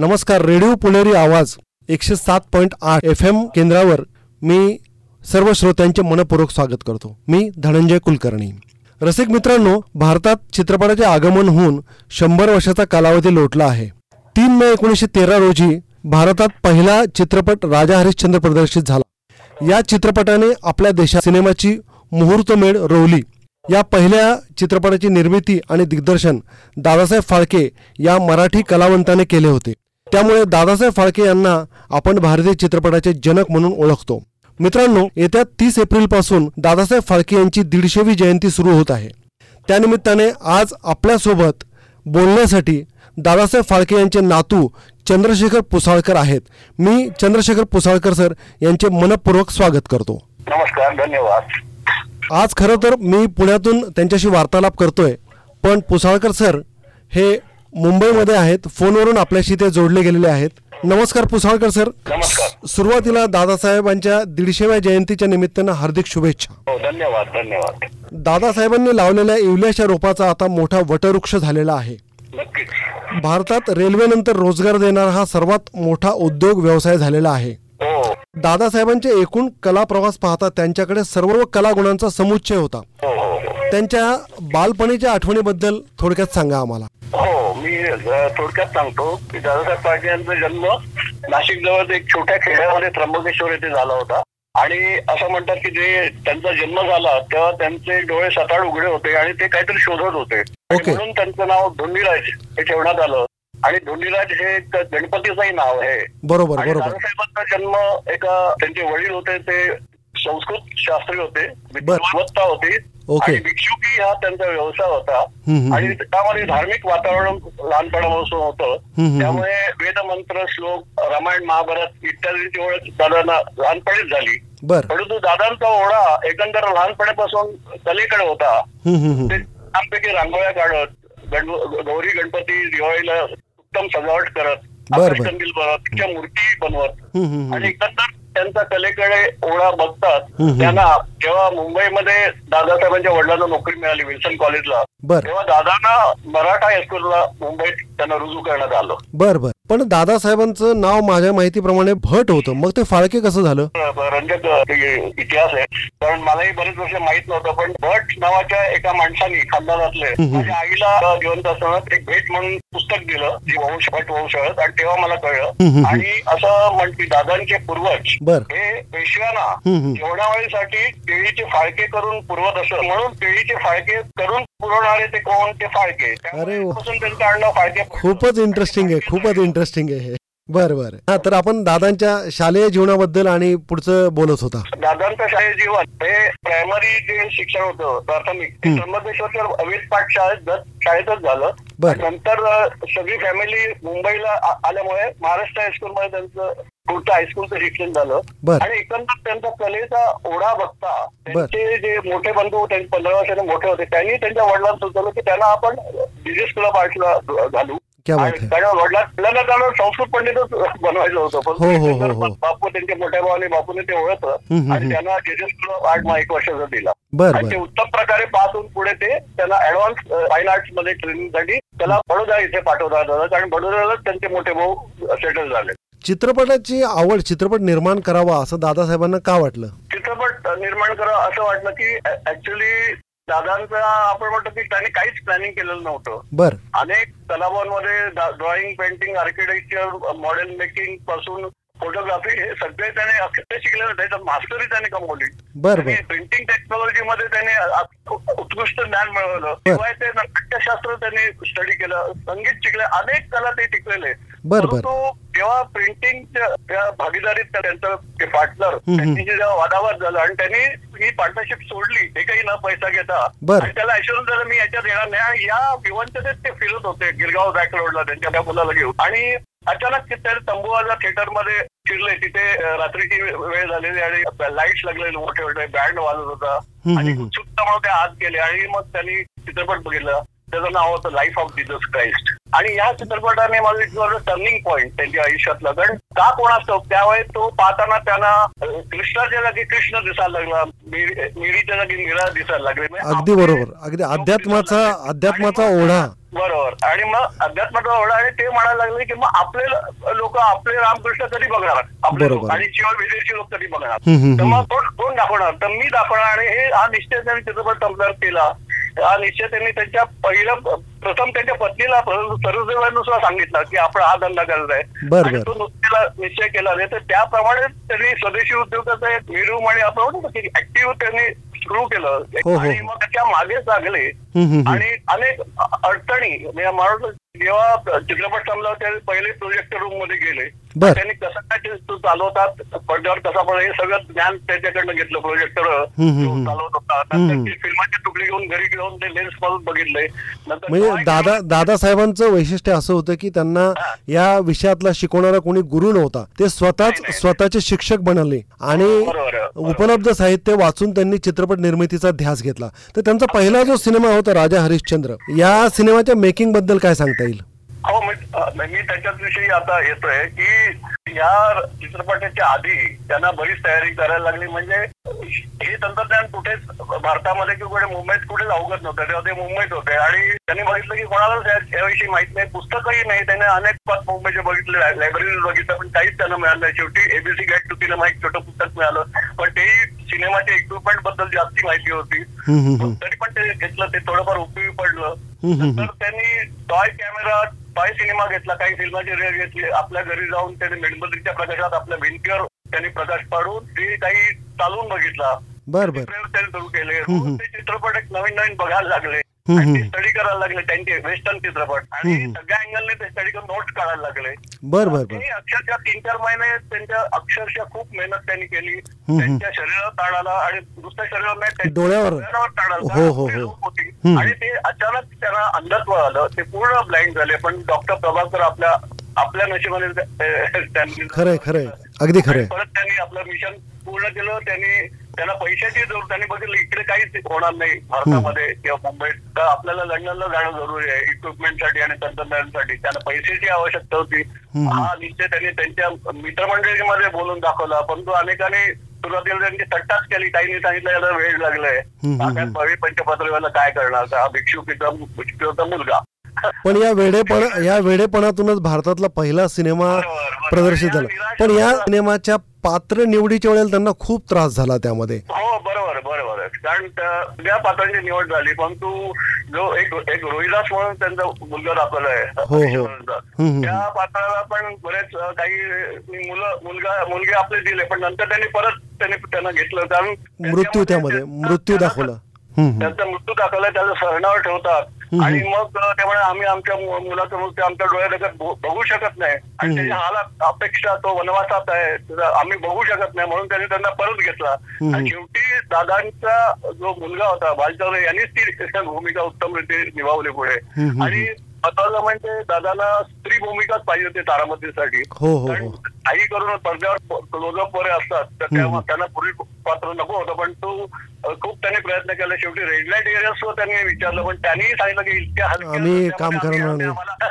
नमस्कार रेडिओ पुणेरी आवाज एकशे सात पॉईंट आठ एफ एम केंद्रावर मी सर्व श्रोत्यांचे मनपूर्वक स्वागत करतो. मी धनंजय कुलकर्णी. रसिक मित्रांनो भारतात चित्रपटाचे आगमन होऊन शंभर वर्षाचा कालावधी लोटला आहे. तीन मे एकोणीसशे तेरा रोजी भारतात पहिला चित्रपट राजा हरिश्चंद्र प्रदर्शित झाला. या चित्रपटाने आपल्या देशात सिनेमाची मुहूर्तमेढ रोवली. या पहिल्या चित्रपटाची निर्मिती आणि दिग्दर्शन दादासाहेब फाळके या मराठी कलावंताने केले होते. त्यामुळे दादासाहेब फाळके यांना आपण भारतीय चित्रपटाचे जनक म्हणून ओळखतो. मित्रांनो येत्या तीस एप्रिलपासून दादासाहेब फाळके यांची दीडशेवी जयंती सुरू होत आहे. त्यानिमित्ताने आज आपल्यासोबत बोलण्यासाठी दादासाहेब फाळके यांचे नातू चंद्रशेखर पुसाळकर आहेत. मी चंद्रशेखर पुसाळकर सर यांचे मनपूर्वक स्वागत करतो. नमस्कार धन्यवाद. आज खरं तर मी पुण्यातून त्यांच्याशी वार्तालाप करतोय पण पुसाळकर सर हे मुंबईमध्ये आहेत. फोनवरून आपल्याशी ते जोडले गेलेले आहेत. नमस्कार पुसाळकर सर. नमस्कार. सुरुवातीला दादासाहेबांच्या दीडशेव्या जयंतीच्या निमित्तानं हार्दिक शुभेच्छा. हो धन्यवाद धन्यवाद. दादासाहेबांनी लावलेल्या इवल्याच्या रोपाचा आता मोठा वटवृक्ष झालेला आहे. नक्कीच. भारतात रेल्वेनंतर रोजगार देणारा हा सर्वात मोठा उद्योग व्यवसाय झालेला आहे. हो. दादासाहेबांचे एकूण कला प्रवास पाहता त्यांच्याकडे सर्व कलागुणांचा समुच्चय होता. हो हो हो. त्यांच्या बालपणीच्या आठवणीबद्दल थोडक्यात सांगा आम्हाला. हो मी थोडक्यात सांगतो. की दादासाहेब फाळके यांचा जन्म नाशिक जवळ एक छोट्या खेड्यामध्ये त्र्यंबकेश्वर येथे झाला होता. आणि असं म्हणतात की जे त्यांचा जन्म झाला तेव्हा त्यांचे डोळे सताळ उघडे होते आणि ते काहीतरी शोधत होते. म्हणून त्यांचं नाव धोंडीराज हे ठेवण्यात आलं. आणि धोंडीराज हे एक गणपतीचंही नाव आहे. बरोबर. दादासाहेबांचा जन्म एका त्यांचे वडील होते ते संस्कृत शास्त्री होते विद्वत्ता होती. आणि भिक्षुकी हा त्यांचा व्यवसाय होता. आणि त्यामध्ये धार्मिक वातावरण लहानपणापासून होतं. त्यामुळे वेदमंत्र श्लोक रामायण महाभारत इत्यादींची ओळख दादांना लहानपणीच झाली परंतु दादांचा ओढा एकंदर लहानपणापासून कलेकडे होता. ते छानपैकी रांगोळ्या काढत गौरी गणपती दिवाळीला उत्तम सजावट करत बनवत तिच्या मूर्ती बनवत. आणि एकंदर त्यांचा कलेकडे ओढा बघतात. त्यांना जेव्हा मुंबईमध्ये दादासाहेबांच्या वडिलांना नोकरी मिळाली विल्सन कॉलेजला बर. तेव्हा दादांना मराठा हायस्कूलला मुंबईत त्यांना रुजू करण्यात आलं. बर बर. पण दादासाहेबांचं नाव माझ्या माहितीप्रमाणे भट होतं. मग ते फाळके कसं झालं? रंजक इतिहास आहे. कारण मलाही बरेच वर्ष माहीत नव्हतं पण भट नावाच्या एका माणसाने खानदानातले. माझ्या आईला जिवंत असताना एक भेट म्हणून पुस्तक दिलं जी वंश भट वंश आणि तेव्हा मला कळलं. आणि असं म्हणते दादांचे पूर्वज बर. हे पेशव्यांना. जेवणावळीसाठी केळीचे फाळके करून पुरवत असत. म्हणून केळीचे फाळके करून पुरवणारे ते कोण? ते फाळके. अरे वा. त्यापासून त्यांचं आडनाव फाळके. खूपच इंटरेस्टिंग आहे खूपच इंटरेस्टिंग आहे हे. बर बर. हा तर आपण दादांच्या शालेय जीवनाबद्दल आणि पुढचं बोलत होता. दादांचं शाळेत जीवन हे प्रायमरी जे शिक्षण होतं प्राथमिक ते अवेद पाठ शाळेत शाळेतच झालं. नंतर सगळी फॅमिली मुंबईला आल्यामुळे महाराष्ट्र हायस्कूलमध्ये त्यांचं पुढचं हायस्कूलचं शिक्षण झालं. आणि एकंदर त्यांचा कलेचा ओढा बघता त्यांचे जे मोठे बंधू त्यांचे पंधरा वर्षाने मोठे होते त्यांनी त्यांच्या वडिलांना सुचवलं की त्यांना आपण बिझनेस क्लब आर्टला घालू. क्या बात आणि आहे त्याच्या वडिला आपल्याला त्याला संस्कृत पंडितच बनवायचं होतं. पण हो, हो, हो. बापू त्यांच्या मोठ्या भावाने बापूने ते ओळखलं. आणि त्यांना जेजस आर्ट मग एक वर्षाचा दिला. आणि ते उत्तम प्रकारे पास होऊन पुढे ते त्यांना ऍडव्हान्स फाईन आर्ट्समध्ये ट्रेनिंगसाठी त्याला बडोदा इथे पाठवण्यात आलं कारण बडोद्यालाच त्यांचे मोठे भाऊ सेटल झाले. चित्रपटाची आवड चित्रपट निर्माण करावा असं दादासाहेबांना का वाटलं? चित्रपट निर्माण करा असं वाटलं की ऍक्च्युली दादांचा आपण म्हणतो की त्यांनी काहीच प्लॅनिंग केलेलं नव्हतं. बर. अनेक तलावांमध्ये ड्रॉइंग पेंटिंग आर्किटेक्चर मॉडेल मेकिंगपासून फोटोग्राफी हे सगळे त्याने अक्षर शिकलेलं त्याच्यात मास्टरी त्याने कमवली. बर प्रिंटिंग टेक्नॉलॉजी मध्ये त्याने उत्कृष्ट ज्ञान मिळवलं. शिवाय ते नाट्यशास्त्र त्यांनी स्टडी केलं संगीत शिकले अनेक कला ते टिकलेले. परंतु जेव्हा प्रिंटिंगच्या भागीदारीत त्या- त्यांचं ते पार्टनर. त्यांची जेव्हा वादावाद झाला आणि त्यांनी ही पार्टनरशिप सोडली ते काही न पैसा घेता. आणि त्याला ऐश्वर्य झालं मी याच्यात येणार नाही. या विवंचतेत ते फिरत होते गिरगाव बॅक रोडला त्यांच्या त्या मुलाला घेऊन. आणि अचानक ते त्या तंबुवाजा थिएटरमध्ये शिरले तिथे रात्रीची वेळ झालेली आणि लाईट्स लागलेले मोठे मोठे बँड वाजत होता. आणि हम्म. उत्सुकतामुळे ते आत गेले आणि मग त्यांनी चित्रपट बघितला. त्याचं नाव होतं लाईफ ऑफ जीजस क्राइस्ट आणि या चित्रपटाने इट टर्निंग पॉईंट त्यांच्या आयुष्यातला. कारण का कोणाचं? त्यावेळेस तो पाहताना त्यांना कृष्णाच्या जागी कृष्ण दिसायला लागला. मिरी- मिरीच्या जागी मीरा दिसायला लागली. अगदी बरोबर. अगदी अध्यात्माचा. अध्यात्माचा ओढा. बरोबर. आणि मग अध्यात्माचा ओढा आणि ते म्हणायला लागले की मग आपले लोक आपले रामकृष्ण कधी बघणार. आपले. लोक आणि शिवाय विदेशी लोक कधी बघणार तर मग कोण कोण दाखवणार? तर मी दाखवणार आणि हे हा निश्चय त्यांनी चित्रपट संपल्यावर केला. हा निश्चय त्यांनी त्यांच्या पहिला प्रथम त्यांच्या पत्नीला सरदेवांना सुद्धा सांगितलं की आपण हा धंदा करत आहे. आणि. तो नुसतेला निश्चय केला. नाही तर त्याप्रमाणे त्यांनी स्वदेशी उद्योगाचा एक मेरू आणि आपण ऍक्टिव्ह त्यांनी सुरू केलं हो, हो. आणि मग त्याच्यामागे लागले. आणि अनेक अडचणी म्हणजे मला जेव्हा चित्रपट संपला ते पहिले प्रोजेक्टर रूममध्ये गेले बर. त्यांनी कसं काय ते तो चालवतात पडद्यावर कसा पण हे सगळं ज्ञान त्याच्याकडनं घेतलं प्रोजेक्टर हम्म, हम्म. चालवत होता हम्म. नंतर ते फिल्माची तुकडी घेऊन घरी घेऊन ते लेन्सपासून बघितले नंतर म्हणजे काय दादा? दादासाहेबांचं वैशिष्ट्य असं होतं की त्यांना. या विषयातला शिकवणारा कोणी गुरु नव्हता ते स्वतःच. स्वतःचे शिक्षक बनले आणि बरोबर आहे, बरोबर. उपलब्ध साहित्य वाचून त्यांनी चित्रपट निर्मितीचा ध्यास घेतला तर त्यांचा पहिला जो सिनेमा होता राजा हरिश्चंद्र या सिनेमाच्या मेकिंगबद्दल काय सांगता जाईल. हो म्हणजे, मी अ, विषयी त्याच्याविषयी आता येतोय की या चित्रपटाच्या आधी त्यांना बरीच तयारी करायला लागली. म्हणजे हे तंत्रज्ञान कुठेच भारतामध्ये किंवा कुठे मुंबईत कुठेच अवगत नव्हतं. तेव्हा ते मुंबईत होते. आणि त्यांनी बघितलं की कोणालाच याविषयी माहीत नाही. पुस्तकही नाही. त्याने अनेक पद मुंबईचे बघितले लायब्ररी बघितलं पण काहीच त्यांना मिळालं नाही. शेवटी एबीसी गाईड टू तिला एक छोटं पुस्तक मिळालं. पण तेही सिनेमाच्या इक्विपमेंटबद्दल जास्ती माहिती होती. तरी पण ते घेतलं ते थोडंफार उपयोगी पडलं. नंतर त्यांनी टॉय कॅमेरा टॉय सिनेमा घेतला काही फिल्माची रेल घेतली. आपल्या घरी जाऊन त्यांनी मेणबत्तीच्या प्रकाशात आपल्या भिंतीवर त्यांनी प्रकाश पाडून ते काही चालवून बघितला. बर बर. प्रयोग त्यांनी सुरू केले. ते चित्रपट एक नवीन नवीन बघायला लागले. ते. स्टडी करायला लागले त्यांचे वेस्टर्न चित्रपट आणि. सगळ्या अँगलने ते स्टडी करून नोट्स काढायला लागले बर बर अक्षरशः तीन चार महिने त्यांच्या अक्षरशः खूप मेहनत त्यांनी केली. त्यांच्या शरीरावर ताण आला आणि दुसऱ्या शरीरावर नाही डोळ्यावर. हो, हो, हो. होती. आणि ते अचानक त्यांना अंधत्व आलं ते पूर्ण ब्लाइंड झाले पण डॉक्टर प्रभाकर आपल्या आपल्या नशिबाने त्यांनी खरंय खरंय अगदी खरंय परत त्यांनी आपलं मिशन पूर्ण केलं त्यांनी त्यांना पैशाची जरूर त्यांनी बघितलं इकडे काहीच होणार नाही भारतामध्ये किंवा मुंबईत. तर आपल्याला लंडनला जाणं जरुरी आहे इक्विपमेंटसाठी आणि तंत्रज्ञानासाठी. त्यांना पैशाची आवश्यकता होती. हा निश्चय त्यांनी त्यांच्या मित्रमंडळीमध्ये बोलून दाखवला. परंतु अनेकांनी सुरुवातीला त्यांची थट्टाच केली. काहींनी सांगितलं याला वेळ लागलाय. भवी पंचपत्राला काय करणार? हा भिक्षुकीचा मुलगा. पण या वेडेपणा या वेडेपणातूनच भारतातला पहिला सिनेमा. प्रदर्शित झाला पण या. सिनेमाच्या पात्र निवडीच्या वेळेला त्यांना खूप त्रास झाला त्यामध्ये हो बरोबर बरोबर कारण त्या- पात्रांची निवड झाली परंतु जो एक एक रोहिदास म्हणून त्यांचा मुलगा दाखवला आहे हो. हम्म. त्या पात्राला पण बरेच काही मुलं मुलगा मुलगे आपले दिले पण नंतर त्यांनी परत त्यांनी त्यांना घेतलं कारण मृत्यू त्यामध्ये मृत्यू दाखवला. त्यांचा मृत्यू दाखवला त्याला सरणावर ठेवतात. आणि मग त्यामुळे आम्ही आमच्या मु- मुलाचं मृत्यू आमच्या डोळ्यात बघू शकत नाही आणि. त्याच्या हालात अपेक्षा तो वनवासात आहे आम्ही बघू शकत नाही म्हणून त्यांनी त्यांना परत घेतला. आणि शेवटी दादांचा जो मुलगा होता भालचौरे यांनीच ती भूमिका उत्तमरित्या निभावली पुढे. आणि महत्वाचं म्हणजे दादांना स्त्री भूमिकाच पाहिजे होती तारामतीसाठी. हो हो कारण हो. काही करून पडद्यावर क्लोजअप वगैरे असतात तर त्यांना पूर्वी पात्र नको होतं पण तो खूप त्यांनी प्रयत्न केला. शेवटी रेड लाइट एरियासवर त्यांनी विचारलं पण त्यांनी सांगितलं की इतक्या.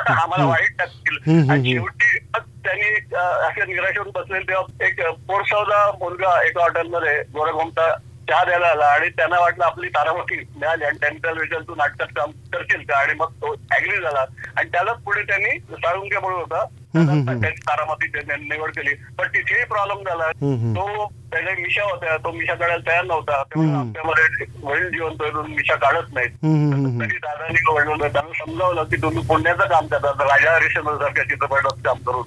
आम्हाला वाईट टाकतील आणि. शेवटी त्यांनी अ, असे निराश होऊन बसलेले तेव्हा एक पोरसावला मुलगा एका हॉटेलमध्ये गोरगोमटा चहा द्यायला आला आणि त्यांना वाटलं आपली तारामती मिळाली आणि त्यांनी त्याला विचारलं तू नाटकात काम करशील का? आणि मग तो ऍग्री झाला. आणि त्यालाच पुढे त्यांनी साळुंके म्हणून होता. त्याची तारामती त्यांनी निवड केली. पण तिथेही प्रॉब्लेम झाला. तो त्याच्या मिशा होत्या. तो मिशा काढायला तयार नव्हता. आपल्यामध्ये वडील म्हणून मिशा काढत नाहीत. तरी दादानी वडिलांना त्यांना समजावलं की तुम्ही पुण्याचं काम करतात राजा हरिश्चंद्र सारख्या चित्रपटात काम करून.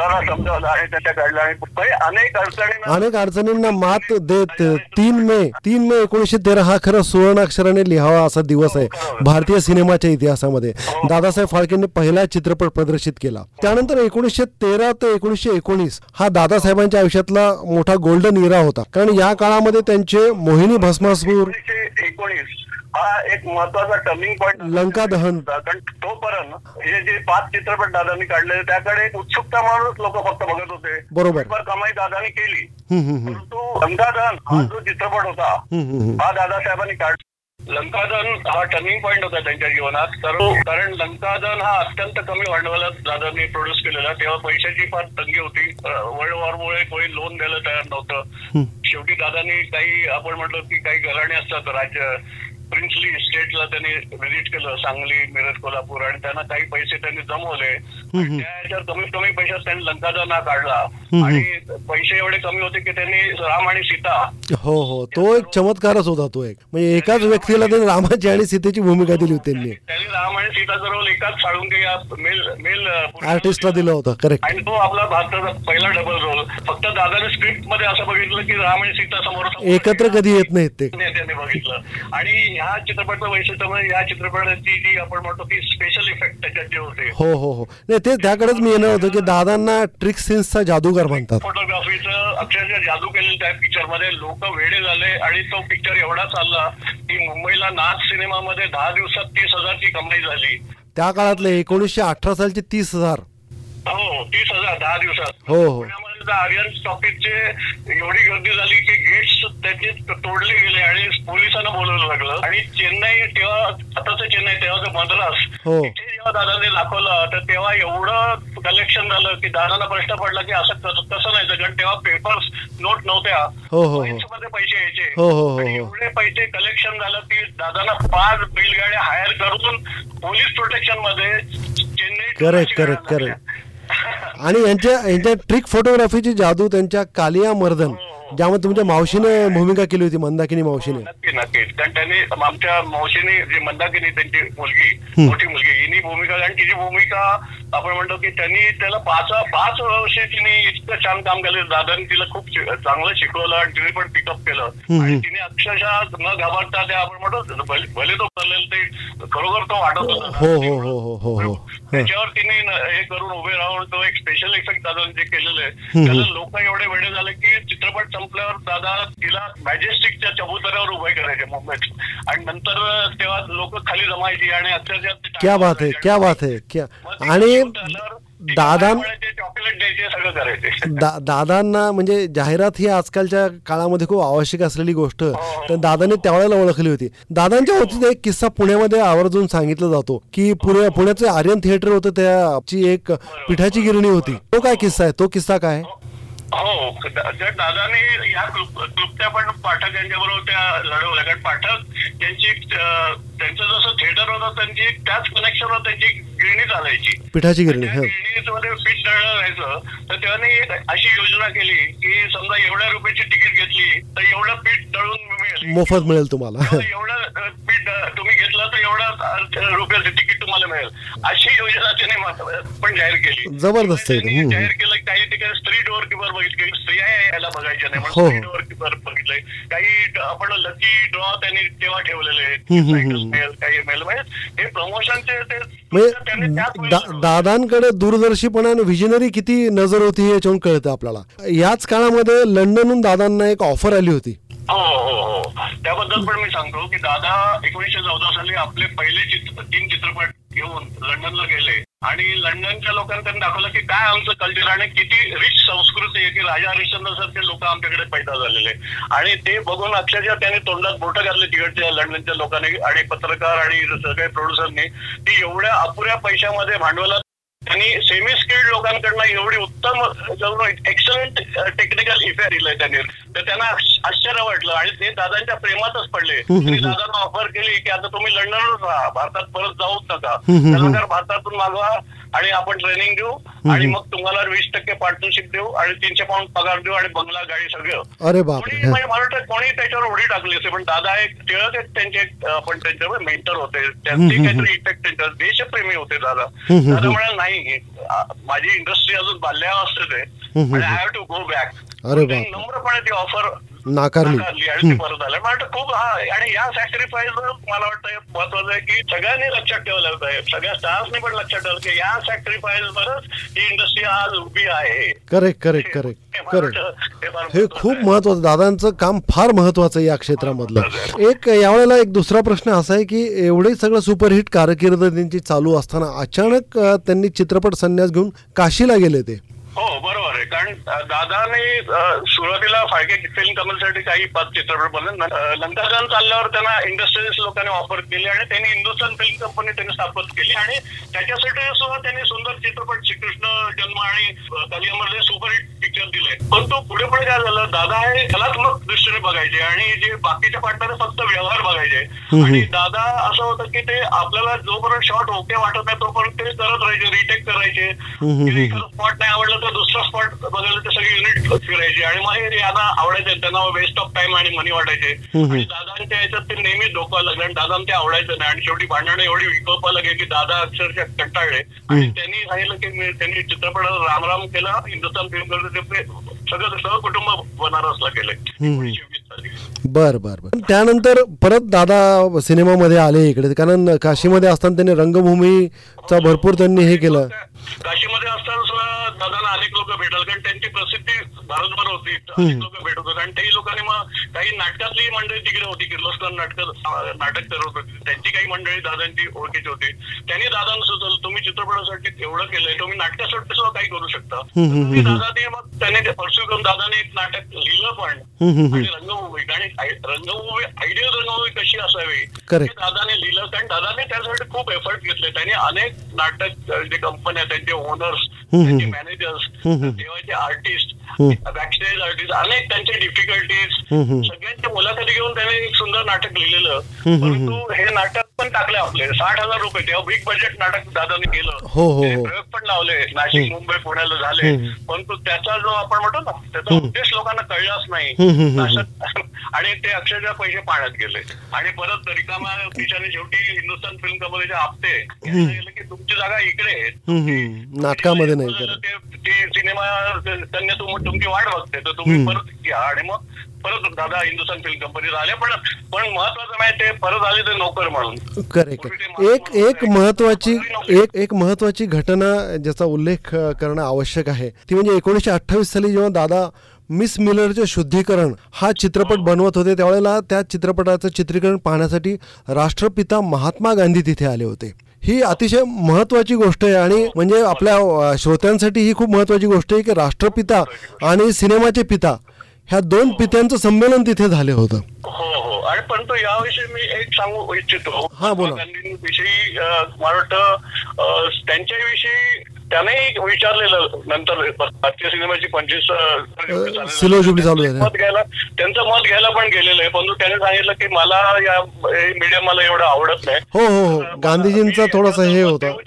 हो हो हो हो अनेक अडचणी अनेक अडचणींना मात देत तीन मे तीन मे एकोणीसशे तेरा हा खरं सुवर्णाक्षराने लिहावा असा दिवस आहे भारतीय सिनेमाच्या इतिहासामध्ये. दादासाहेब फाळकेंनी पहिला चित्रपट प्रदर्शित केला. त्यानंतर एकोणीसशे तेरा ते एकोणीसशे एकोणीस हा दादासाहेबांच्या आयुष्यातला मोठा गोल्डन इरा होता. कारण या काळामध्ये त्यांचे मोहिनी भस्मासूर एकोणीस हा एक महत्त्वाचा टर्निंग पॉईंट लंका दहन. कारण तोपर्यंत हे जे पाच चित्रपट दादांनी काढले त्याकडे एक उत्सुकता म्हणूनच लोक फक्त बघत होते बरोबर. कमाई दादानी केली. परंतु लंकादहन हा जो चित्रपट होता. हा दादासाहेबांनी काढ लंकादहन हा टर्निंग पॉईंट होता त्यांच्या जीवनात तर कारण लंकादहन हा अत्यंत कमी भांडवलात दादांनी प्रोड्यूस केलेला तेव्हा पैशाची फार तंगी होती वर्ल्ड वॉरमुळे कोणी लोन द्यायला तयार नव्हतं. शेवटी दादांनी काही आपण म्हटलं की काही घराणे असतात राज्य प्रिन्सली इस्टेटला त्यांनी व्हिजिट केलं सांगली मिरज कोल्हापूर आणि त्यांना काही पैसे त्यांनी जमवले. आणि त्या ह्याच्यावर कमीत कमी पैशात त्यांनी लंकाचा ना काढला आणि पैसे एवढे कमी होते की त्यांनी राम आणि सीता. हो हो. तो एक चमत्कारच होता तो एक. म्हणजे एकाच व्यक्तीला त्यांनी रामाची आणि सीतेची भूमिका दिली होती त्यांनी. त्यांनी राम आणि सीता जवळ एकाच साळुंके या मेल मेल आर्टिस्टला दिलं होतं करेक्ट आणि तो आपला भारताचा पहिला डबल रोल फक्त दादाने स्क्रिप्टमध्ये असं बघितलं की राम आणि सीता समोर एकत्र कधी येत नाहीत ते. बघितलं. आणि ह्या चित्रपटाचं वैशिष्ट्य म्हणजे या चित्रपटाची जी आपण म्हणतो की स्पेशल इफेक्ट त्याच्यात जे होते. हो हो हो. नाही ते त्याकडेच मी येणार होतं की दादांना ट्रिक सीन्सचा जादूगार म्हणतात. फोटोग्राफीचं अक्षरशः जादू केलेलं त्या पिक्चरमध्ये लोक वेडे झाले आणि तो पिक्चर एवढा चालला की मुंबईला नाच सिनेमामध्ये दहा दिवसात तीस हजारची कमाई झाली. त्या काळातले एकोणीसशे अठरा सालचे तीस हजार. हो तीस हजार दहा दिवसात. हो, हो. तर आर्यन स्टॉपिजचे एवढी गर्दी झाली की गेट्स त्याचे तोडले गेले आणि पोलिसांना बोलवलं लागलं आणि चेन्नई तेव्हा आताचं चेन्नई तेव्हाचं मद्रास हो. तिथे जेव्हा दादाने दाखवलं तर तेव्हा एवढं कलेक्शन झालं की दादाला प्रश्न पडला की असं कसं कसं नाही कारण तेव्हा पेपर्स नोट नव्हत्या हो, हो, मध्ये पैसे यायचे. एवढे पैसे कलेक्शन झालं की दादाला पाच बैलगाड्या हायर करून पोलीस प्रोटेक्शनमध्ये चेन्नई Correct, correct, correct. आणि यांच्या यांच्या ट्रिक फोटोग्राफीची जादू त्यांच्या कालिया मर्दन ज्यामध्ये तुमच्या मावशीने भूमिका केली होती मंदाकिनी मावशीने. नक्की नक्कीच कारण त्यांनी आमच्या मावशीने जी मंदाकिनी त्यांची मुलगी मोठी मुलगी हिनी भूमिका आणि तिची भूमिका आपण म्हणतो की त्यांनी त्याला पाच पाच वर्ष तिने इतकं छान काम केलं. दादानी तिला खूप चांगलं शिकवलं आणि तिने पण पिकअप केलं. आणि तिने अक्षरशः न घाबरता ते आपण म्हणतो भले तो चाललेलं ते खरोखर तो वाटत होता हो हो हो त्याच्यावर तिने हे करून उभे राहून तो एक स्पेशल इफेक्ट दादा जे केलेलं आहे त्याला लोक एवढे वेळे झाले की चित्रपट संपल्यावर दादा तिला मॅजेस्टिकच्या चबुतऱ्यावर उभे करायचे मुंबईत. आणि नंतर तेव्हा लोक खाली जमायची आणि ते क्या बात है क्या बात है ते आणि दादा काय म्हणायचे, चॉकलेट द्यायचे सगळं करायचे. दा दादांना म्हणजे जाहिरात ही आजकालच्या काळामध्ये खूप आवश्यक असलेली गोष्ट. तर दादांनी त्यावेळेला ओळखली होती. दादांच्या बाबतीत एक किस्सा पुण्यामध्ये आवर्जून सांगितला जातो की पुणे पुण्याचे आर्यन थिएटर होतं त्याची एक पिठाची गिरणी होती. तो काय किस्सा आहे? तो किस्सा काय? हो दादाने या क्लुप- क्लुप्त्या पण पाठक यांच्याबरोबर त्या लढवल्या. कारण पाठक यांची अं, त्यांचं जसं थिएटर होतं त्यांची त्याच कनेक्शनवर त्यांची गिरणी चालायची. पिठाची गिरणी हं. गिरणीमध्ये पीठ दळलं राहायचं तर त्याने अशी योजना केली की समजा एवढ्या रुपयाची तिकीट घेतली तर एवढं पीठ दळून मिळेल मोफत मिळेल तुम्हाला. तर एवढं अं, रुपयाचं तिकीट तुम्हाला मिळेल. अशी योजना त्याने मात्र- पण जाहीर केली. जबरदस्त. जाहीर केलं की काही ठिकाणी स्त्री डोअर किपर बघितले. स्त्रिया यायला बघायच्या नाही. म्हणून स्त्री डोअर किपर बघितलंय काही आपण लकी ड्रॉ त्यांनी तेव्हा ठेवलेले आहेत. काही मिळेल. म्हणजे हे प्रमोशनचे म्हणजे. दादांकडे दूरदर्शीपणा आणि विजनरी किती नजर होती हे याच्यावरून कळतं आपल्याला. याच काळामध्ये लंडनहून दादांना एक ऑफर आली होती. हो हो हो. त्याबद्दल पण मी सांगतो की दादा एकोणीसशे चौदा साली आपले पहिले चित्र तीन चित्रपट घेऊन लंडनला गेले. आणि लंडनच्या लोकांनी त्यांनी दाखवलं की काय आमचं कल्चर आणि किती रिच संस्कृती आहे की राजा हरिश्चंद्र सारखे लोक आमच्याकडे पैदा झालेले. आणि ते बघून अक्षरशः त्यांनी तोंडात बोटं घातले तिकडच्या लंडनच्या लोकांनी आणि पत्रकार आणि सगळे प्रोड्युसरनी ती एवढ्या अपुऱ्या पैशामध्ये भांडवलात त्यांनी सेमी स्किल्ड लोकांकडनं एवढी उत्तम एक्सलंट टेक्निकल इफेअर दिलंय त्यांनी. तर त्यांना आश्च- आश्चर्य वाटलं. आणि ते दादांच्या प्रेमातच पडले. दादांना ऑफर केली की आता तुम्ही लंडनवरच राहा. भारतात परत जाऊच नका. त्यानंतर भारतातून मागवा आणि आपण ट्रेनिंग देऊ आणि मग तुम्हाला वीस टक्के पार्टनरशिप देऊ आणि तीनशे पाऊंड पगार देऊ आणि बंगला गाडी सगळं. अरे कोणी म्हणजे मला वाटतं कोणी त्याच्यावर उडी टाकली असेल पण दादा एक टिळक एक त्यांचे एक, आपण त्यांच्यावर मेंटर होते. त्यांचे काहीतरी इफेक्ट त्यांच्या देशप्रेमी होते दादा. दादा म्हणाल नाही माझी इंडस्ट्री अजून बाल्यावस्थेत आहे. आणि I have to go back. नम्रपणे ती ऑफर नाकारली. नाकारली आणि ती परत मला वाटतं खूप हा आणि या सॅक्रिफाईस मला वाटतं महत्वाचं आहे की सगळ्यांनी लक्षात ठेवलं पाहिजे. सगळ्या स्टार्सनी पण लक्षात ठेवलं की या सॅक्रिफाईस वरच ही इंडस्ट्री आज उभी आहे. करेक्ट करेक्ट करेक्ट हे करेक्ट हे हे खूप. महत्वाचं दादांचं काम फार महत्वाचं आहे या क्षेत्रामधलं. एक यावेळेला एक दुसरा प्रश्न असा आहे की एवढे सगळं सुपरहिट कारकीर्द त्यांची चालू असताना अचानक त्यांनी चित्रपट संन्यास घेऊन काशीला गेले ते. कारण दादाने सुरुवातीला फाळके फिल्म कंपनीसाठी काही पाच चित्रपट बनले अ, लंकाजान चालल्यावर त्यांना इंडस्ट्रियलिस्ट लोकांनी ऑफर केली आणि त्यांनी हिंदुस्थान फिल्म कंपनी त्यांनी स्थापन केली आणि त्याच्यासाठी सुद्धा त्यांनी सुंदर चित्रपट श्रीकृष्ण जन्म आणि कलियामध्ये सुपरहिट पिक्चर पिक्चर दिले. पण तो पुढे पुढे काय झालं? दादा हे कलात्मक दृष्टीने बघायचे आणि जे बाकीच्या पार्टनर फक्त व्यवहार बघायचे. आणि दादा असं होतं की ते आपल्याला जोपर्यंत शॉट ओके वाटत नाही तोपर्यंत ते करत राहायचे रिटेक करायचे. स्पॉट नाही आवडलं तर दुसरा स्पॉट बघायला ते सगळे युनिट फिरायचे आणि मग हे यांना आवडायचे त्यांना वेस्ट ऑफ टाइम आणि मनी वाटायचे. आणि दादांच्या याच्यात ते नेहमी डोकं लागलं आणि दादा ते आवडायचं नाही. आणि शेवटी भांडणं एवढी विकोपा लागली की दादा अक्षरशः कंटाळले. आणि त्यांनी सांगितलं की त्यांनी चित्रपटात राम राम केला हिंदुस्थान फिल्म करतो ते सगळं सहकुटुंब बनारसला केले. एकोणीसशे वीस साली. बर बर बर. त्यानंतर परत दादा सिनेमामध्ये आले इकडे. कारण काशीमध्ये असताना त्यांनी रंगभूमीचा भरपूर त्यांनी हे केलं. काशीमध्ये असताना दादाला अनेक लोक भेटाल कारण त्यांची प्रसिद्धी भारतभर होती अनेक लोक भेटत होते आणि त्याही लोकांनी मग काही नाटकातली मंडळी तिकडे होती किर्लोस्कर नाटक नाटक करत होती. त्यांची काही मंडळी दादांची ओळखीची होती. त्यांनी दादांना सुचवलं तुम्ही चित्रपटासाठी एवढं केलंय तुम्ही नाटकासाठी सुद्धा काही करू शकता. तुम्ही दादाने मग त्याने ते परस्यू करून दादाने एक नाटक लिहिलं पण. आणि रंगभूमी आणि रंगभूमी आयडियल रंगभूमी कशी असावी. हे दादाने लिहिलं. कारण दादाने त्यासाठी खूप एफर्ट घेतले. त्यांनी अनेक नाटक जे कंपन्या त्यांचे ओनर्स त्यांचे. मॅनेजर्स. तेव्हाचे आर्टिस्ट बॅकस्टेज आर्टिस्ट अनेक त्यांचे डिफिकल्टीज. सगळ्यांच्या मुलाखती घेऊन त्याने एक सुंदर नाटक लिहिलेलं. परंतु हे नाटक पण टाकले आपले. साठ हजार रुपये. तेव्हा बिग बजेट नाटक दादाने केलं. हो, हो, हो. प्रयोग पण लावले. नाशिक मुंबई पुण्याला झाले. परंतु त्याचा जो आपण म्हणतो ना त्याचा. उद्देश लोकांना कळलाच नाही. आणि ते अक्षरशः पैसे पाण्यात गेले. आणि परत रिकामा खिशाने शेवटी हिंदुस्थान फिल्म कंपनीचे हप्ते. की तुमची जागा इकडे. नाटकामध्ये नाही ते- सिनेमा त्यांनी तुम- तुमची वाट बघते. तर तुम्ही. परत या. आणि मग परत दादा हिंदुस्थान फिल्म कंपनीत आले पण पण महत्वाचं माहिती ते परत आले ते नोकर म्हणून. करेक्ट एक एक महत्वाची एक एक महत्वाची घटना ज्याचा उल्लेख करणं आवश्यक आहे ती म्हणजे एकोणीसशे अठ्ठावीस साली जेव्हा दादा मिस मिलरचे शुद्धीकरण हा चित्रपट बनवत होते त्यावेळेला त्या चित्रपटाचं चित्रीकरण पाहण्यासाठी राष्ट्रपिता महात्मा गांधी तिथे आले होते. ही अतिशय महत्वाची गोष्ट आहे आणि म्हणजे आपल्या श्रोत्यांसाठी ही खूप महत्वाची गोष्ट आहे की राष्ट्रपिता आणि सिनेमाचे पिता ह्या दोन पित्यांचं संमेलन तिथे झाले होतं. हो हो. आणि पण तो याविषयी मी एक सांगू इच्छितो. हा, बोला. गांधींविषयी मला वाटतं त्यांच्याविषयी त्यानेही विचारलेलं नंतर भारतीय सिनेमाची पंचवीस चालू झाली. मत घ्यायला त्यांचं मत घ्यायला पण गेलेलं आहे. परंतु त्याने सांगितलं की मला या मीडियम मला एवढं आवडत नाही. हो हो हो. गांधीजींचा थोडासा हे होता. हो. हो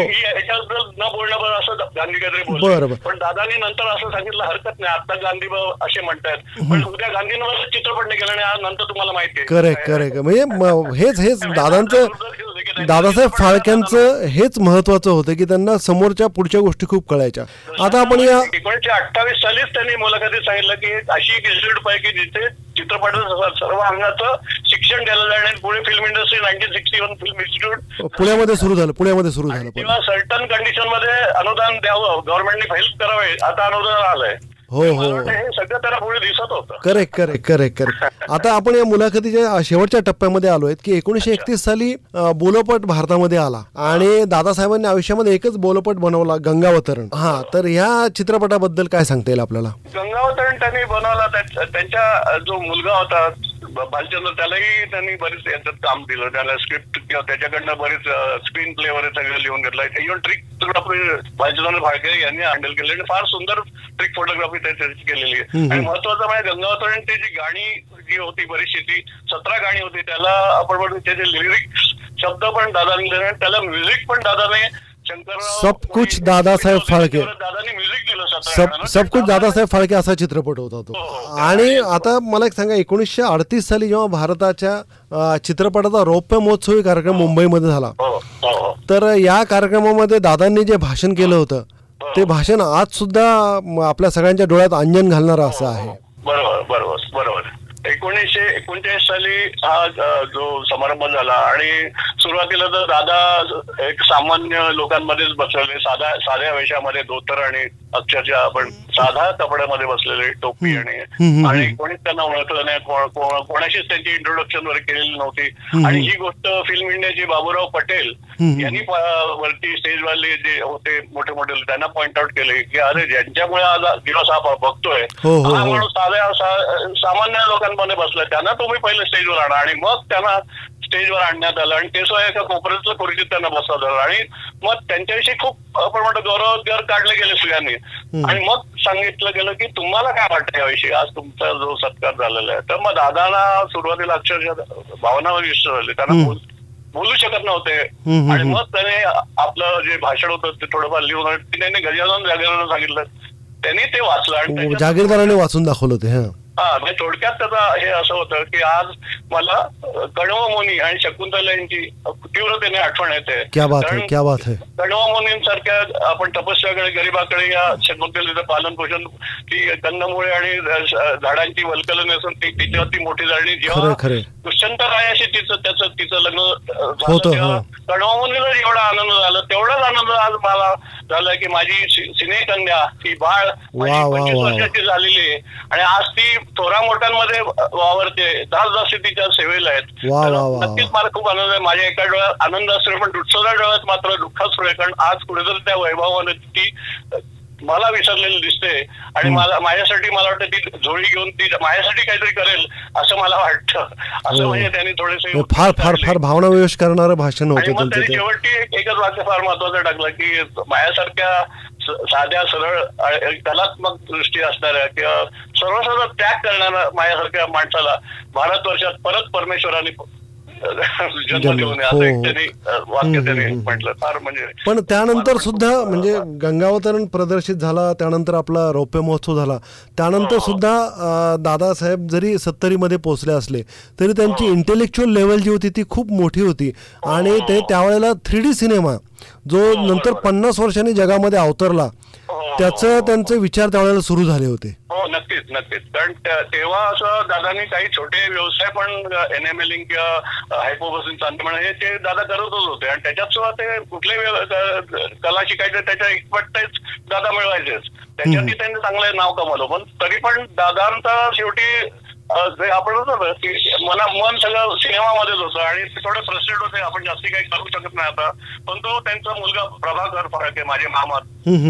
याच्याबद्दल न बोलणं बरं असं गांधी काहीतरी बोलले. पण दादानी नंतर असं सांगितलं हरकत नाही आता गांधी ब- असे म्हणतायत पण उद्या गांधीनं चित्रपट नाही केला आणि नंतर तुम्हाला माहिती आहे. Correct correct. म्हणजे हेच हेच दादांचं दादासाहेब फाळक्यांचं हेच महत्वाचं होतं की त्यांना समोरच्या पुढच्या गोष्टी खूप कळायच्या. आता आपण या एकोणीशे अठ्ठावीस सालीच त्यांनी मुलाखतीत सांगितलं की अशी एक इन्स्टिट्यूट पाहिजे जिथे चित्रपटाचं स- सर्व अंगाचं शिक्षण द्यायला जाणार Pune film industry nineteen sixty one film institute पुण्यामध्ये सुरू झालं पुण्यामध्ये सुरू झालं किंवा सर्टन कंडिशनमध्ये अनुदान द्यावं गव्हर्नमेंटने हेल्प करावे आता अनुदान आलंय. हो, हो. त्याला पुढे दिसत होतं. करेक्ट करेक्ट करेक्ट करेक्ट आता आपण या मुलाखतीच्या शेवटच्या टप्प्यामध्ये आलो आहेत की एकोणीसशे एकतीस साली बोलपट भारतामध्ये आला. आणि दादासाहेबांनी आयुष्यामध्ये एकच बोलपट बनवला गंगावतरण. हा. तर ह्या चित्रपटाबद्दल काय सांगता येईल आपल्याला? गंगावतरण त्यांनी बनवला. त्या- त्यांच्या जो मुलगा होता भालचंद्र त्यालाही त्यांनी बरेच याच्यात काम दिलं. त्याला स्क्रिप्ट किंवा त्याच्याकडनं बरेच स्क्रीन प्ले वगैरे सगळं लिहून घेतलं even trick photography Bhalchandra Phalke यांनी हँडल केले आणि फार सुंदर ट्रिक फोटोग्राफी त्याची केलेली आहे. आणि महत्वाचं म्हणजे गंगावतरण ते जी गाणी जी होती बरीचशी ती सतरा गाणी होती त्याला आपण त्याचे लिरिक्स शब्द पण दादाने दिले आणि त्याला म्युझिक पण दादाने सब कुछ फाळके. म्युझिक दिलं सतरा सब. सब कुछ दादासाहेब फाळके असा चित्रपट होता तो. हो, आणि आता मला एक सांगा एकोणीसशे अडतीस साली जेव्हा भारताच्या चित्रपटाचा रौप्य महोत्सवी कार्यक्रम मुंबईमध्ये झाला. हो हो हो. तर या कार्यक्रमामध्ये दादांनी जे भाषण केलं होतं ते भाषण आज सुद्धा आपल्या सगळ्यांच्या डोळ्यात अंजन घालणारं असं आहे. बरोबर बरोबर बरोबर. एकोणीसशे एकोणचाळीस साली हा जो समारंभ झाला आणि सुरुवातीला तर दादा एक सामान्य लोकांमध्येच बसवले साधा साध्या वेशामध्ये धोतर आणि अक्षरशः आपण साधा कपड्यामध्ये बसलेले टोपी आणि. आणि कोणीच त्यांना ओळखलं नाही कोणाशीच त्यांची इंट्रोडक्शन वगैरे केलेली नव्हती आणि ही गोष्ट फिल्म इंडियाचे बाबूराव पटेल. यांनी वरती स्टेजवाले जे होते मोठे मोठे त्यांना पॉइंट आउट केले की अरे ज्यांच्यामुळे आज दिवस हा बघतोय हो, हो, हा हो. माणूस साध्या सामान्य लोकांमध्ये बसलाय त्यांना तुम्ही पहिले स्टेजवर आणा आणि मग त्यांना स्टेजवर आणण्यात आलं आणि ते सुद्धा एका कोपऱ्यातल्या खुर्चीत त्यांना बसवलं आलं. आणि मग त्यांच्याविषयी खूप आपण म्हणतो गौरवोद्गार काढले गेले सगळ्यांनी. आणि मग सांगितलं गेलं की तुम्हाला काय वाटतं याविषयी? आज तुमचा जो सत्कार झालेला आहे. तर मग दादाला सुरुवातीला अक्षरशः भावनावर विश्वास झाले. त्यांना. बोल- शकत नव्हते. आणि. मग त्याने आपलं जे भाषण होतं ते थोडंफार लिहून त्यांनी गजानन जागरण सांगितलं. त्यांनी ते वाचलं आणि त्याच्यात- जागीरदाराने वाचून दाखवलं ते हा म्हणजे थोडक्यात त्याचा हे असं होतं की आज मला कणव मुनी आणि शकुंतला यांची तीव्रतेने आठवण येते क्या बात है कारण क्या बात है कणव मुनींसारख्या आपण तपस्याकडे गरीबाकडे या शकुंतलेचं पालन पोषण ती कंदमुळे आणि झाडांची वलकलं नसून ती तिच्यावरती मोठी झाली जेव्हा खरं दुष्यंत रायाशी तिचं त्याचं तिचं लग्न झालं हो. कणवामुनीला जेवढा आनंद झाला तेवढाच आनंद आज मला झाला की माझी सि- सिनेकन्या ही बाळ पंचवीस. वर्षाची झालेली आहे आणि आज ती थोरा मोठ्यांमध्ये वावरते. दास दासी तिच्या सेवेला आहेत. नक्कीच. मला खूप आनंद आहे. माझ्या एका डोळ्यात आनंद असतो पण दुसऱ्या डोळ्यात मात्र दुःखच आहे कारण आज कुठेतरी त्या वैभवाने ती मला विसरलेली दिसते आणि मला माझ्यासाठी मला वाटतं ती झोळी घेऊन ती माझ्यासाठी काहीतरी करेल असं मला वाटतं. असं हो. म्हणजे त्यांनी थोडेसे फार फार फार भावनाविवेश करणारं भाषण होतं त्यांनी ते. शेवटी एक- एकच वाक्य फार महत्वाचं टाकलं की माझ्यासारख्या साध्या सरळ कलात्मक दृष्टी असणाऱ्या किंवा सर्वसाधा त्याग करणाऱ्या माझ्यासारख्या माणसाला भारतवर्षात परत परमेश्वराने हो, हो. पण त्यानंतर सुद्धा म्हणजे गंगावतरण प्रदर्शित झाला त्यानंतर आपला रौप्य महोत्सव झाला. त्यानंतर सुद्धा अं, दादासाहेब जरी सत्तरीमध्ये पोहोचले असले तरी त्यांची इंटेलेक्च्युअल लेवल जी होती ती खूप मोठी होती. आणि ते त्यावेळेला थ्री डी सिनेमा जो नंतर पन्नास वर्षांनी जगामध्ये अवतरला त्याचं त्यांचे विचार त्यावेळेला सुरू झाले होते. हो नक्कीच नक्कीच. कारण तेव्हा असं दादानी काही छोटे व्यवसाय पण एन एम एलिंग किंवा हायपोबसिंग म्हणा हे ते दादा करतच होते. आणि त्याच्यात सुद्धा ते कुठल्याही व्यव- क- कला शिकायचे त्याच्या एक्सपर्टाईज दादा मिळवायचेच. त्याच्यातही त्यांनी चांगलं नाव कमवलं. पण तरी पण दादांचा शेवटी अ, जे आपण म्हणतो ना की मना सगळं सिनेमामध्येच होतं आणि ते थोडे फ्रस्ट्रेट होते आपण जास्ती काही करू शकत नाही आता. पण तो त्यांचा मुलगा प्रभाकर फरक आहे माझे मामा.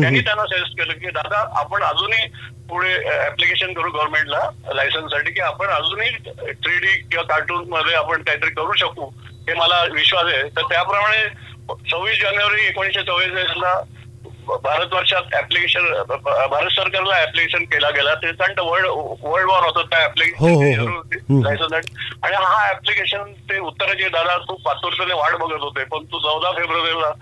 त्यांनी त्यांना सजेस्ट केलं की दादा आपण अजूनही पुढे ऍप्लिकेशन करू गव्हर्नमेंटला लायसन्ससाठी की आपण अजूनही थ्री डी किंवा कार्टून मध्ये आपण काहीतरी करू शकू. हे मला विश्वास आहे. तर त्याप्रमाणे सव्वीस जानेवारी एकोणीसशे चव्वेचाळीसला भारतवर्षात ऍप्लिकेशन भारत सरकारला ऍप्लिकेशन केला गेला. ते कारण वर्ल्ड वर्ल्ड वॉर होतं त्या हो, हो, हो. ऍप्लिकेशन. लायसन्स आणि हा ऍप्लिकेशन ते उत्तराचे दादा खूप पातुरतेने वाट बघत होते. पण तू चौदा फेब्रुवारीला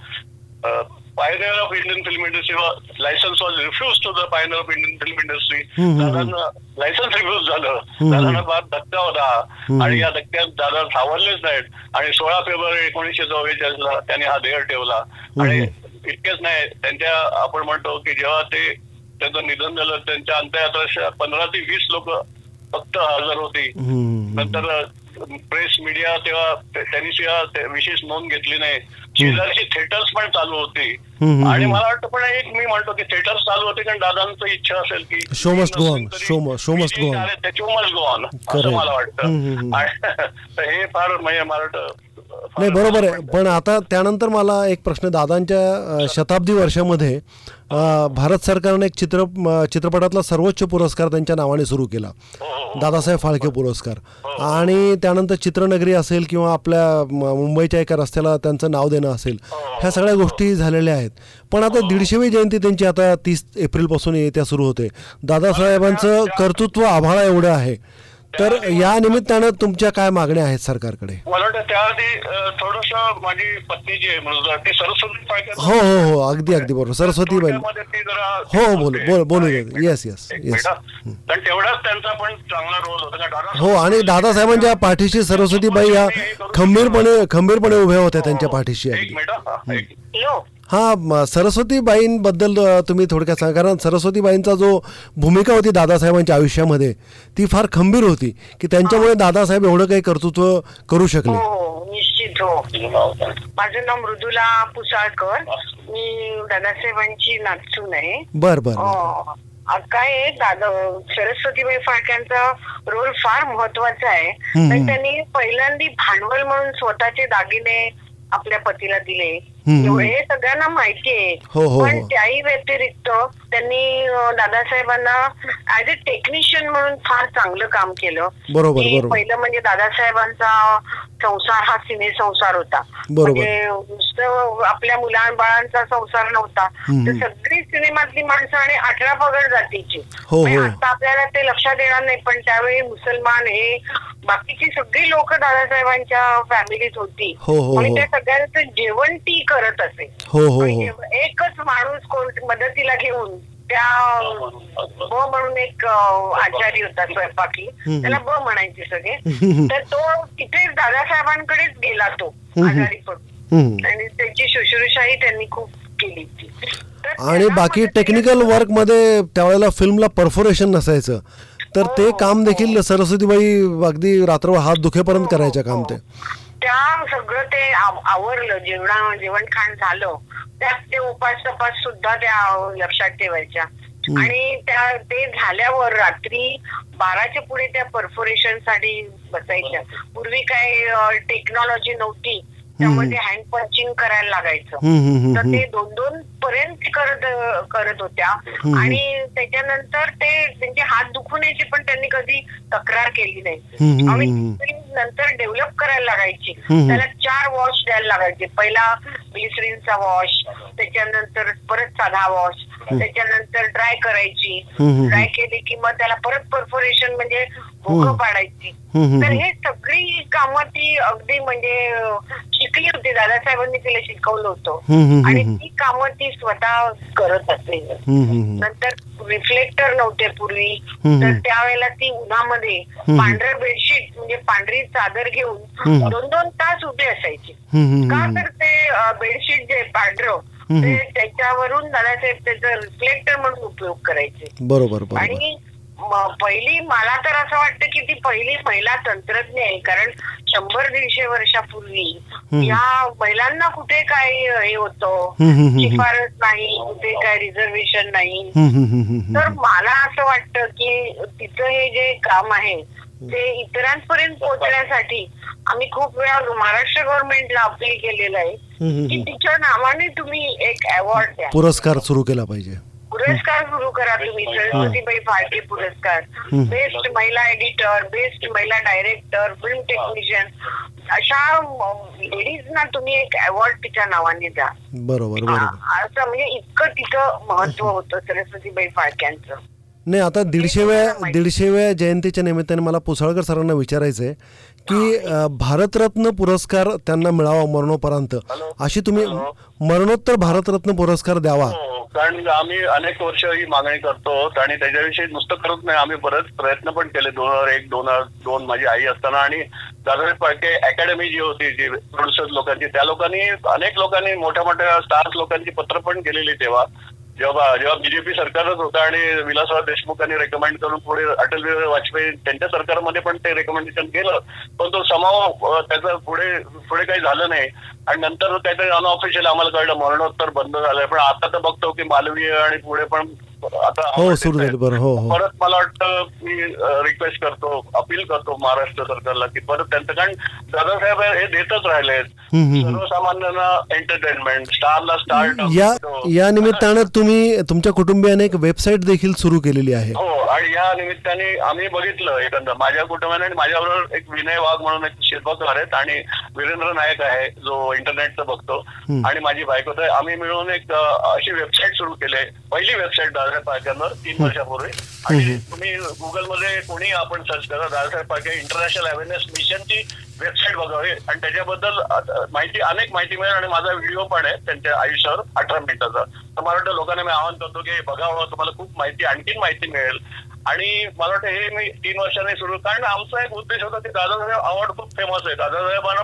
pioneer of Indian film industry license was refuse to the pioneer of Indian film industry दादांना लायसन्स रिफ्यूज झालं. दादांना फार धक्का होता. आणि या धक्क्यात दादा सावरलेच नाहीत. आणि सोळा फेब्रुवारी एकोणीसशे चव्वेचाळीसला त्यांनी हा ध्येय ठेवला. आणि इतकेच नाही त्यांच्या आपण म्हणतो की जेव्हा ते त्यांचं निधन झालं त्यांच्या अंत्ययात्रा पंधरा ते वीस लोक फक्त हजर होती. नंतर प्रेस मीडिया तेव्हा त्यांनी सुद्धा ते विशेष नोंद घेतली नाही शेजारची थिएटर्स पण चालू होती. आणि मला वाटतं पण एक मी म्हणतो की थिएटर्स चालू होते कारण दादांची इच्छा असेल की show must go on. Show must go on असं. मला. वाटतं हे फार म्हणजे मला वाटतं नाही बरोबर आहे. पण आता त्यानंतर मला एक प्रश्न दादांच्या शताब्दी वर्षामध्ये भारत सरकारने एक चित्र चित्रपटातला सर्वोच्च पुरस्कार त्यांच्या नावाने सुरू केला. हो, हो, हो. दादासाहेब फाळके पुरस्कार. आणि त्यानंतर चित्रनगरी असेल किंवा आपल्या मुंबईच्या एका रस्त्याला त्यांचं नाव देणं असेल ह्या सगळ्या गोष्टी झालेल्या आहेत. पण आता दीडशेवी जयंती त्यांची आता तीस एप्रिलपासून येत्या सुरू होते. दादासाहेबांचं कर्तृत्व आभाळा एवढं आहे. तर या निमित्तानं तुमच्या काय मागण्या आहेत सरकारकडे? मला वाटतं त्याआधी थोडस माझी पत्नी जी आहे ती सरस्वती हो हो हो अगदी अगदी बरोबर. सरस्वती जरा हो हो बोलू बोल बोलू येस येस येस. कारण तेवढाच त्यांचा पण चांगला रोल होता. हो आणि दादासाहेबांच्या पाठीशी सरस्वतीबाई या खंबीरपणे खंबीरपणे उभ्या होत्या त्यांच्या पाठीशी एक अगदी. मिनिट हा, हा सरस्वतीबाईंबद्दल तुम्ही थोडक्यात सांगा. कारण सरस्वतीबाईंचा जो भूमिका होती दादासाहेबांच्या आयुष्यामध्ये ती फार खंबीर होती की त्यांच्यामुळे दादासाहेब एवढं काही कर्तृत्व करू शकले. हो निश्चित हो. माझं नाव मृदुला पुसाळकर. मी दादासाहेबांची नाचून आहे. बर बर काय दादा सरस्वतीबाई फाळक्यांचा रोल फार महत्त्वाचा आहे. त्यांनी पहिल्यांदी भांडवल म्हणून स्वतःचे दागिने आपल्या पतीला दिले. एवढे हे सगळ्यांना माहिती आहे हो, हो, पण हो. त्याही व्यतिरिक्त त्यांनी अं, दादासाहेबांना ऍज अ टेक्निशियन म्हणून फार चांगलं काम केलं बरोबर, की बरोबर. पहिलं म्हणजे दादासाहेबांचा संसार हा सिने संसार होता बरोबर. म्हणजे नुसतं आपल्या मुलांबाळांचा संसार नव्हता हम्म. तर सगळी सिनेमातली माणसं आणि अठरा पगड जातीची हो, म्हणजे हो. आता आपल्याला ते लक्षात येणार नाही पण त्यावेळी मुसलमान हे बाकीची सगळी लोक दादासाहेबांच्या फॅमिलीत होती हो, हो, आणि हो. त्या सगळ्यांचं जेवण ती करत असे हो हो म्हणजे हो एकच माणूस कोण मदतीला घेऊन त्या ब म्हणून एक अं, आचारी होता स्वयंपाकी. त्याला ब म्हणायचे सगळे. तर तो तिथे दादासाहेबांकडेच गेला तो. आजारी पडून. आणि त्याची शुश्रूषाही त्यांनी खूप केली आणि बाकी टेक्निकल वर्कमध्ये त्यावेळेला फिल्मला परफोरेशन नसायचं तर ते हो, काम हो. देखील सरस्वतीबाई अगदी रात्रभर हात दुखेपर्यंत करायचं काम ते त्या सगळं ते आव- आवरलं जेवणा जेवण खाण झालं. त्यात ते उपास तपास सुद्धा त्या लक्षात ठेवायच्या. आणि त्या ते झाल्यावर रात्री बाराच्या पुढे त्या परफोरेशनसाठी बसायच्या. पूर्वी काय टेक्नॉलॉजी नव्हती. त्यामुळे ते हँड पंचिंग करायला लागायचं तर ते. दोन दोन पर्यंत करत करत होत्या. आणि त्याच्यानंतर ते त्यांचे हात दुखून यायचे पण त्यांनी कधी तक्रार केली नाही. ती नंतर डेव्हलप करायला लागायची. त्याला चार वॉश द्यायला लागायचे पहिला ग्लिसरीनचा वॉश त्याच्यानंतर परत साधा वॉश त्याच्यानंतर ड्राय करायची. ड्राय केली की मग त्याला परत परफोरेशन म्हणजे भोकं. पाडायची तर. हे सगळी कामं ती अगदी म्हणजे शिकली होती दादासाहेबांनी तिला शिकवलं होतं आणि. ती कामं ती स्वतः करत असे. नंतर रिफ्लेक्टर नव्हते पूर्वी. तर त्यावेळेला ती उन्हामध्ये. पांढरं बेडशीट म्हणजे पांढरी चादर घेऊन. दोन दोन तास उभी असायची का. तर ते बेडशीट जे पांढरं. ते त्याच्यावरून दादासाहेब त्याचं रिफ्लेक्टर म्हणून उपयोग करायचे बरोबर आणि पहिली मला तर असं वाटतं की ती पहिली महिला तंत्रज्ञ आहे कारण शंभर दीडशे वर्षापूर्वी. या महिलांना कुठे काय हे होतं. शिफारस नाही कुठे काय रिझर्वेशन नाही तर. मला असं वाटतं की तिचं हे जे काम आहे ते इतरांपर्यंत पोहोचण्यासाठी आम्ही खूप वेळा महाराष्ट्र गव्हर्नमेंटला अपील केलेलं आहे की. तिच्या नावाने तुम्ही एक अवॉर्ड द्या पुरस्कार सुरू केला पाहिजे पुरस्कार सुरू करा तुम्ही सरस्वतीबाई फाळके पुरस्कार. बेस्ट महिला एडिटर बेस्ट महिला डायरेक्टर फिल्म टेक्निशियन अशा लेडीजना तुम्ही एक अवॉर्ड तिच्या नावाने द्या. बरोबर असं म्हणजे इतकं तिचं महत्त्व होतं सरस्वतीबाई फाळक्यांचं. नाही आता दीडशेव्या दीडशेव्या जयंतीच्या निमित्ताने मला पुसाळकर सरांना विचारायचं आहे की भारतरत्न पुरस्कार त्यांना मिळावा मरणोपरांत. अशी तुम्ही मरणोत्तर भारतरत्न पुरस्कार द्यावा. हो, कारण आम्ही अनेक वर्ष ही मागणी करतो आणि त्याच्याविषयी नुसतं करत नाही आम्ही बरेच प्रयत्न पण केले दोन हजार एक दोन हजार दोन माझी आई असताना आणि दादासाहेब फाळके अकॅडमी जी होती जी प्रोड्युसर्स लोकांची त्या लोकांनी अनेक लोकांनी मोठ्या मोठ्या स्टार्स लोकांची पत्र पण केलेली तेव्हा. जेव्हा जेव्हा बीजेपी सरकारच होतं आणि विलासराव देशमुखांनी रेकमेंड करून पुढे अटल बिहारी वाजपेयी त्यांच्या सरकारमध्ये पण ते रेकमेंडेशन केलं पण तो समाव त्याचं पुढे पुढे काही झालं नाही. आणि नंतर काहीतरी अनऑफिशियल आम्हाला कळलं मरणोत्तर बंद झालंय. पण आता तर बघतो की मालवीय आणि पुढे पण आता हो सुरू झाली बरं हो हो. परत मला वाटतं मी रिक्वेस्ट करतो अपील करतो महाराष्ट्र सरकारला की परत त्यांचं कारण दादासाहेब हे देतच राहिले. सर्वसामान्यांना एंटरटेनमेंट स्टारला स्टार या या निमित्तानं तुम्ही तुमच्या कुटुंबियाने एक वेबसाईट देखील सुरू केलेली आहे. हो आणि या निमित्ताने आम्ही बघितलं एकंदर माझ्या कुटुंबाने आणि माझ्याबरोबर एक विनय वाघ म्हणून एक शिल्पकार आहेत आणि वीरेंद्र नायक आहे जो इंटरनेटचं बघतो. आणि माझी बायको तर आम्ही मिळून एक अशी वेबसाईट सुरू केली पहिली वेबसाईट दादासाहेब पाळक्यांवर तीन वर्षापूर्वी. आणि तुम्ही गुगलमध्ये कोणी आपण सर्च करा दादासाहेब पाळके इंटरनॅशनल अवेअरनेस मिशनची वेबसाईट बघावी. आणि त्याच्याबद्दल माहिती अनेक माहिती मिळेल आणि माझा व्हिडिओ पण आहे त्यांच्या आयुष्यावर अठरा मिनिटाचा. तर मला वाटतं लोकांना मी आवाहन करतो की बघावं तुम्हाला खूप माहिती आणखीन माहिती मिळेल. आणि मला वाटतं हे मी तीन वर्षांनी सुरू कारण आमचा एक उद्देश होता की दादासाहेब अवॉर्ड खूप फेमस आहे. दादासाहेबांना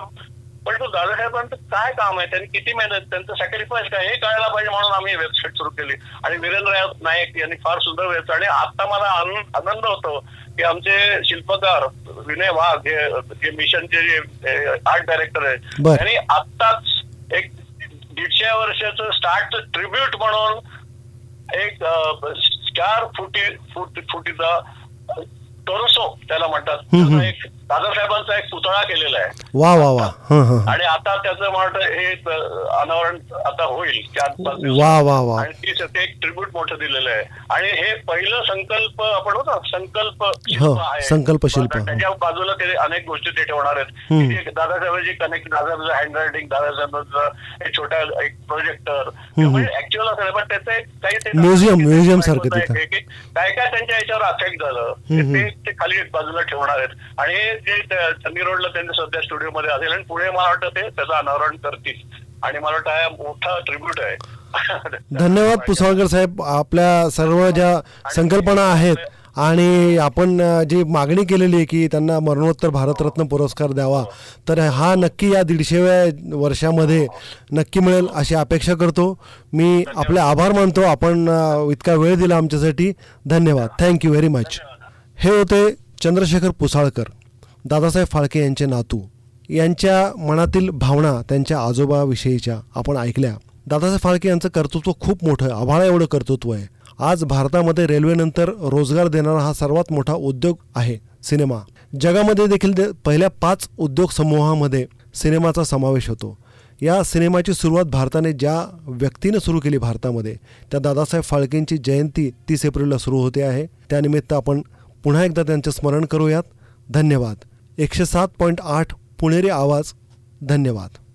पण तो दादासाहेबांचं काय काम आहे? त्यांनी किती मेहनत त्यांचं सॅक्रिफाईस काय? हे कळायला पाहिजे म्हणून आम्ही वेबसाईट सुरू केली. आणि वीरेंद्र नायक यांनी फार सुंदर वेबसाईट आणि आता मला आनंद होतो की आमचे शिल्पकार विनय वाघ हे जे मिशनचे जे आर्ट डायरेक्टर आहे बर. त्यांनी आत्ताच एक दीडशे वर्षाचं स्टार्ट ट्रिब्यूट म्हणून एक चार फुटी फुट फुटीचा टोरसो त्याला म्हणतात. एक दादासाहेबांचा एक पुतळा केलेला आहे वा वा वा हं हं हं. आणि आता त्याचं मला हे अनावरण आता होईल. वा वा वा आणि ती एक ट्रिब्यूट मोठं दिलेलं आहे आणि हे पहिलं संकल्प आपण होतो संकल्प शिल्प हो. संकल्प शिल्प. त्याच्या बाजूला ते अनेक गोष्टी ते ठेवणार आहेत दादासाहेबांची कनेक्ट दादासाहेबांचं हँड रायटिंग दादासाहेबांचं एक छोटा एक प्रोजेक्टर. म्हणजे ऍक्च्युअल असेल पण त्याचे काही museum की सारखं काय. काय त्यांच्या याच्यावर अफेक्ट झालं. ते खाली एक बाजूला ठेवणार आहेत आणि जे सनी रोडला त्यांचं सध्या स्टुडिओमध्ये असेल आणि पुढे मला वाटतं ते त्याचं अनावरण करतील. आणि मला वाटतं हा मोठा ट्रिब्यूट आहे. धन्यवाद पुसाळकर साहेब. आपल्या सर्व ज्या संकल्पना आहेत आणि आपण जी मागणी केलेली आहे की त्यांना मरणोत्तर भारतरत्न पुरस्कार द्यावा तर हा नक्की या दीडशेव्या वर्षामध्ये नक्की मिळेल अशी अपेक्षा करतो. मी आपले आभार मानतो. आपण इतका वेळ दिला आमच्यासाठी. धन्यवाद. थँक्यू व्हेरी मच हे होते चंद्रशेखर पुसाळकर. दादासाहेब फाळके यांचे नातू यांच्या मनातील भावना त्यांच्या आजोबाविषयीच्या आपण ऐकल्या. दादासाहेब फाळके यांचं कर्तृत्व खूप मोठं आहे. आभाळा एवढं कर्तृत्व आहे. आज भारतामध्ये रेल्वेनंतर रोजगार देणारा हा सर्वात मोठा उद्योग आहे सिनेमा. जगामध्ये देखील दे- पहिल्या पाच उद्योग समूहामध्ये सिनेमाचा समावेश होतो. या सिनेमाची सुरुवात भारताने ज्या व्यक्तीनं सुरू केली भारतामध्ये त्या दादासाहेब फाळकेंची जयंती तीस एप्रिलला सुरू होते आहे. त्यानिमित्त आपण पुन्हा एकदा त्यांचं स्मरण करूयात. धन्यवाद. एकशे सात पॉईंट आठ पुणेरी आवाज. धन्यवाद.